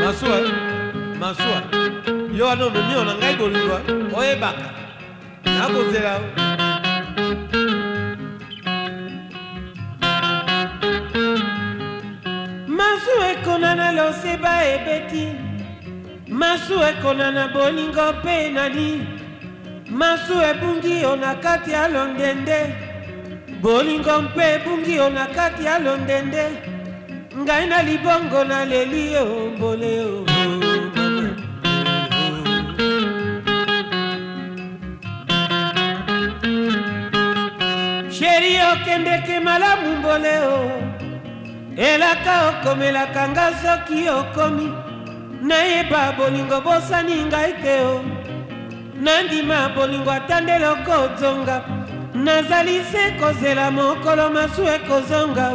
masuwa masuwa yo wana omemio na ngai bolingwa oyebaka nakozela masuwa ekona na loseba ebeti masu ekona na boningo mpe nani masu ebungi yo na kati ya londende bolingo mpe ebungi yo na kati ya londende ngai na libongo na leli yo mbole yo sheri okendeke malamu mbole yo elaka okomelaka nga soki okomi nayeba bolingo bosani ngai te o nandima bolingo atandeli okozonga nazali se kozela mokolo masu ekozonga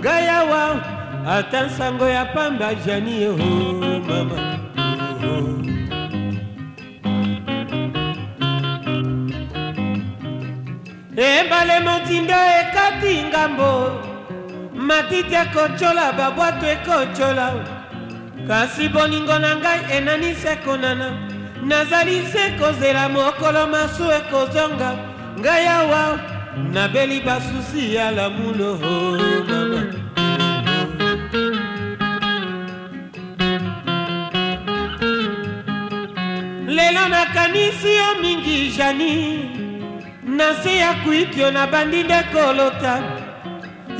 ngai awa ata nsango ya pamba jani o mama ebale motindo ekati ngambo matiti ekotyola babwato ekotyola kasi boningo na ngai enani se konana nazali se kozela mokolo masu ekozonga ngai awa nabeli basusi ya lamulo oh, mama lelo nakanisi yo mingi jani na se ya kuitio nabandi nde kolota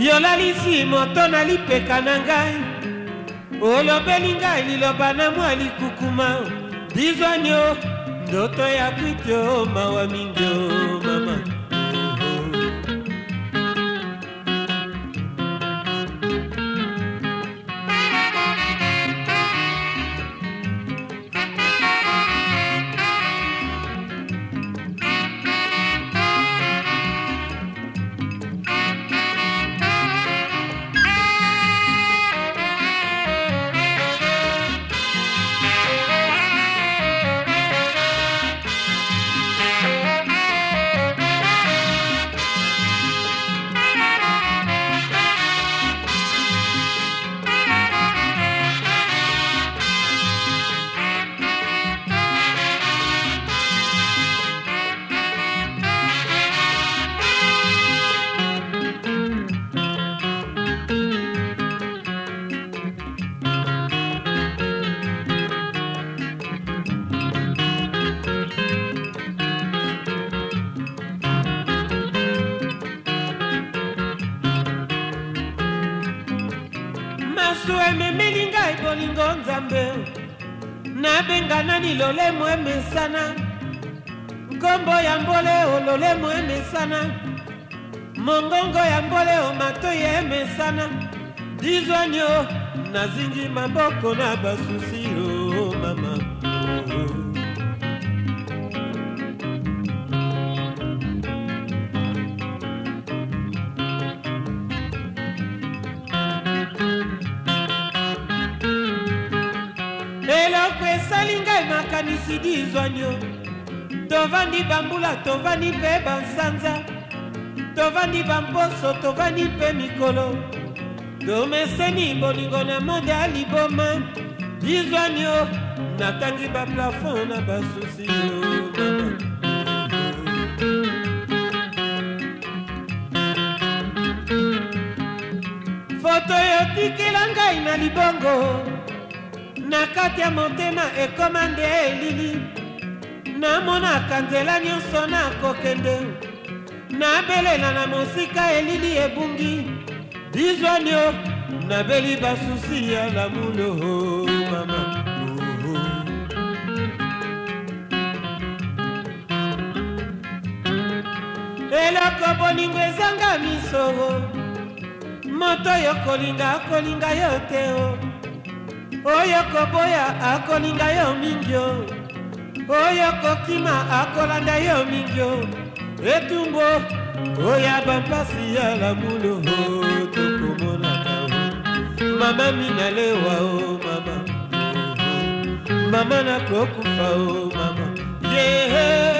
yolalisi moto na lipeka na ngai olobeli ngai liloba na mwa likukuma bizwani o ndoto ya kwityo mawa mingi o mama lisusu ememeli ngai bolingo nzambe nabenga nani lolemo emesana nkombo ya mbole o lolemo emesana mongongo ya mbole o matoi emesana dizwanio nazingi maboko na basusi o oh, mama makanisi dizwanio tovandi bambula tovandi mpe bansanza tovandi bamposo tovandi mpe mikolo tomeseni bolingo na monde ya liboma dizwanio natangi baplafond na basusi foto yotikela ngai na libongo na kati ya motema ekoma nde elili namonaka nzela nyonso nakokende nabelela na mosika elili ebungi bizwanio nabeli basusi ya lamulo mama eloko bolingo ezanga misoro moto yo kolinga akolinga yo te o oh. oyo koboya akoninga yo mingi o oyo kokima akolanda yo mingi o etumbu oya bampasi ya lamulo tokomonaka o mama minalewa o mama mama nakokufa o mama yehe yeah.